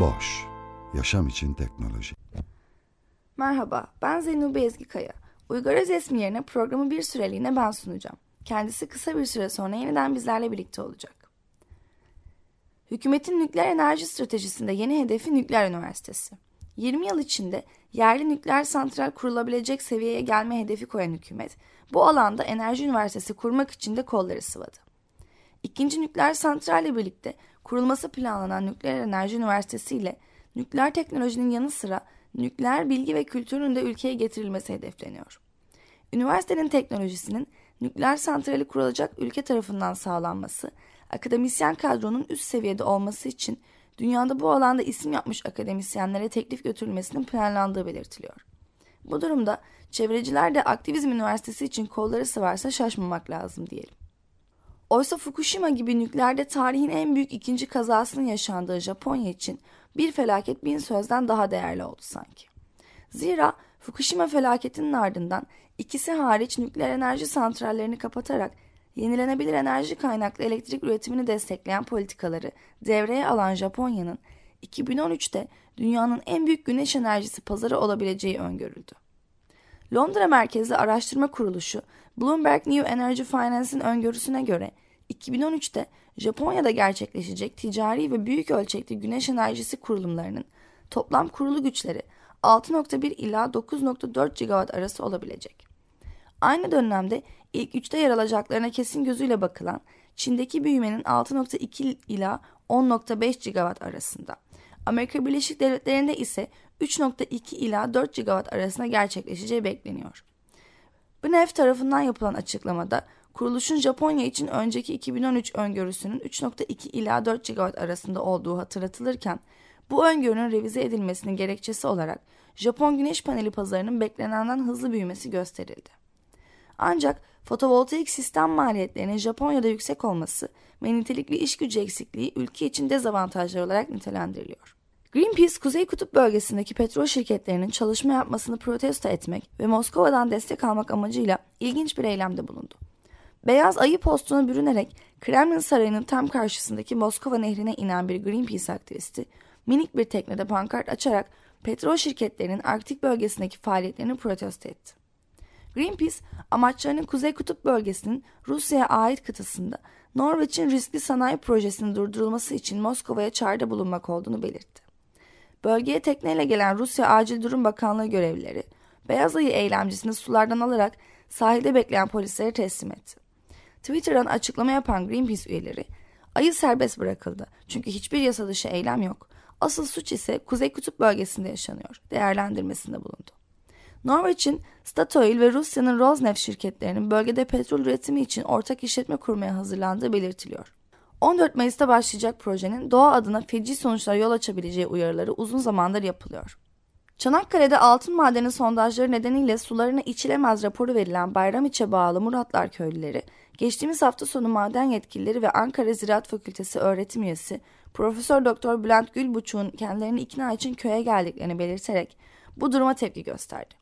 Boş, yaşam için teknoloji. Merhaba, ben Zeynep Ezgi Kaya. Uygar Özesmi yerine programı bir süreliğine ben sunacağım. Kendisi kısa bir süre sonra yeniden bizlerle birlikte olacak. Hükümetin nükleer enerji stratejisinde yeni hedefi nükleer üniversitesi. 20 yıl içinde yerli nükleer santral kurulabilecek seviyeye gelme hedefi koyan hükümet, bu alanda enerji üniversitesi kurmak için de kolları sıvadı. İkinci nükleer santralle birlikte kurulması planlanan Nükleer Enerji Üniversitesi ile nükleer teknolojinin yanı sıra nükleer bilgi ve kültürün de ülkeye getirilmesi hedefleniyor. Üniversitenin teknolojisinin nükleer santrali kurulacak ülke tarafından sağlanması, akademisyen kadronun üst seviyede olması için dünyada bu alanda isim yapmış akademisyenlere teklif götürülmesinin planlandığı belirtiliyor. Bu durumda çevreciler de aktivizm üniversitesi için kolları sıvarsa şaşmamak lazım diyelim. Oysa Fukushima gibi nükleerde tarihin en büyük ikinci kazasının yaşandığı Japonya için bir felaket bin sözden daha değerli oldu sanki. Zira Fukushima felaketinin ardından ikisi hariç nükleer enerji santrallerini kapatarak yenilenebilir enerji kaynaklı elektrik üretimini destekleyen politikaları devreye alan Japonya'nın 2013'te dünyanın en büyük güneş enerjisi pazarı olabileceği öngörüldü. Londra merkezli araştırma kuruluşu Bloomberg New Energy Finance'in öngörüsüne göre 2013'te Japonya'da gerçekleşecek ticari ve büyük ölçekli güneş enerjisi kurulumlarının toplam kurulu güçleri 6.1 ila 9.4 gigawatt arası olabilecek. Aynı dönemde ilk üçte yer alacaklarına kesin gözüyle bakılan Çin'deki büyümenin 6.2 ila 10.5 gigawatt arasında. Amerika Birleşik Devletleri'nde ise 3.2 ila 4 gigawatt arasında gerçekleşeceği bekleniyor. BNEF tarafından yapılan açıklamada kuruluşun Japonya için önceki 2013 öngörüsünün 3.2 ila 4 gigawatt arasında olduğu hatırlatılırken bu öngörünün revize edilmesinin gerekçesi olarak Japon güneş paneli pazarının beklenenden hızlı büyümesi gösterildi. Ancak fotovoltaik sistem maliyetlerinin Japonya'da yüksek olması ve nitelikli iş gücü eksikliği ülke için dezavantajlar olarak nitelendiriliyor. Greenpeace, Kuzey Kutup bölgesindeki petrol şirketlerinin çalışma yapmasını protesto etmek ve Moskova'dan destek almak amacıyla ilginç bir eylemde bulundu. Beyaz ayı postuna bürünerek Kremlin Sarayı'nın tam karşısındaki Moskova nehrine inen bir Greenpeace aktivisti, minik bir teknede pankart açarak petrol şirketlerinin Arktik bölgesindeki faaliyetlerini protesto etti. Greenpeace, amaçlarının Kuzey Kutup bölgesinin Rusya'ya ait kıtasında Norveç'in riskli sanayi projesinin durdurulması için Moskova'ya çağrıda bulunmak olduğunu belirtti. Bölgeye tekneyle gelen Rusya Acil Durum Bakanlığı görevlileri, beyaz ayı eylemcisini sulardan alarak sahilde bekleyen polislere teslim etti. Twitter'dan açıklama yapan Greenpeace üyeleri, ayı serbest bırakıldı çünkü hiçbir yasa dışı eylem yok. Asıl suç ise Kuzey Kutup bölgesinde yaşanıyor, değerlendirmesinde bulundu. Norveç'in Statoil ve Rusya'nın Rosneft şirketlerinin bölgede petrol üretimi için ortak işletme kurmaya hazırlandığı belirtiliyor. 14 Mayıs'ta başlayacak projenin doğa adına feci sonuçlar yol açabileceği uyarıları uzun zamandır yapılıyor. Çanakkale'de altın madeni sondajları nedeniyle sularına içilemez raporu verilen Bayramiç'e bağlı Muratlar köylüleri, geçtiğimiz hafta sonu maden yetkilileri ve Ankara Ziraat Fakültesi öğretim üyesi Profesör Doktor Bülent Gülbuçuk'un kendilerini ikna için köye geldiklerini belirterek bu duruma tepki gösterdi.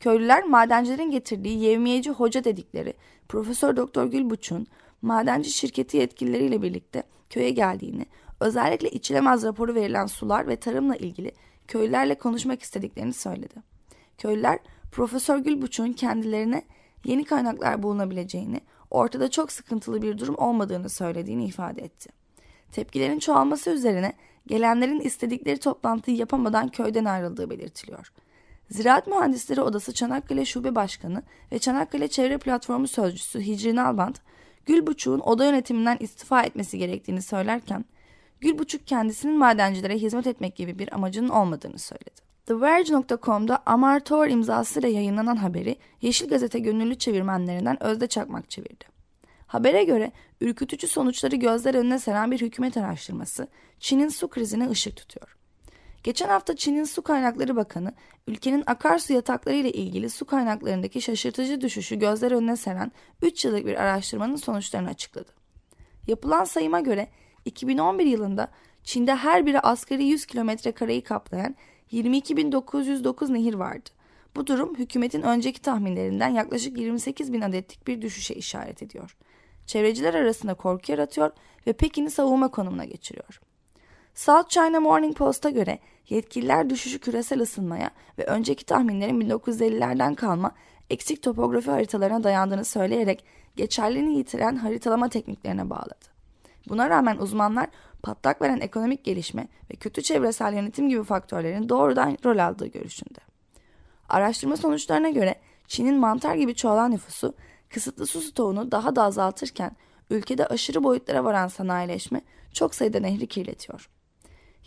Köylüler madencilerin getirdiği yevmiyeci hoca dedikleri Profesör Doktor Gülbuçuk'un madenci şirketi yetkilileriyle birlikte köye geldiğini, özellikle içilemez raporu verilen sular ve tarımla ilgili köylülerle konuşmak istediklerini söyledi. Köylüler Profesör Gülbuçuk'un kendilerine yeni kaynaklar bulunabileceğini, ortada çok sıkıntılı bir durum olmadığını söylediğini ifade etti. Tepkilerin çoğalması üzerine gelenlerin istedikleri toplantıyı yapamadan köyden ayrıldığı belirtiliyor. Ziraat Mühendisleri Odası Çanakkale Şube Başkanı ve Çanakkale Çevre Platformu Sözcüsü Hicri Nalbant, Gülbuçuk'un oda yönetiminden istifa etmesi gerektiğini söylerken, Gülbuçuk kendisinin madencilere hizmet etmek gibi bir amacının olmadığını söyledi. TheVerge.com'da Amar Thor imzasıyla yayınlanan haberi Yeşil Gazete gönüllü çevirmenlerinden Özde Çakmak çevirdi. Habere göre ürkütücü sonuçları gözler önüne seren bir hükümet araştırması Çin'in su krizine ışık tutuyor. Geçen hafta Çin'in Su Kaynakları Bakanı, ülkenin akarsu yatakları ile ilgili su kaynaklarındaki şaşırtıcı düşüşü gözler önüne seren 3 yıllık bir araştırmanın sonuçlarını açıkladı. Yapılan sayıma göre 2011 yılında Çin'de her biri asgari 100 kilometre kareyi kaplayan 22.909 nehir vardı. Bu durum hükümetin önceki tahminlerinden yaklaşık 28 bin adetlik bir düşüşe işaret ediyor. Çevreciler arasında korku yaratıyor ve Pekin'i savunma konumuna geçiriyor. South China Morning Post'a göre yetkililer düşüşü küresel ısınmaya ve önceki tahminlerin 1950'lerden kalma eksik topografi haritalarına dayandığını söyleyerek geçerliliğini yitiren haritalama tekniklerine bağladı. Buna rağmen uzmanlar patlak veren ekonomik gelişme ve kötü çevresel yönetim gibi faktörlerin doğrudan rol aldığı görüşünde. Araştırma sonuçlarına göre Çin'in mantar gibi çoğalan nüfusu kısıtlı su stoğunu daha da azaltırken ülkede aşırı boyutlara varan sanayileşme çok sayıda nehri kirletiyor.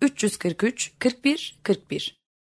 343 41 41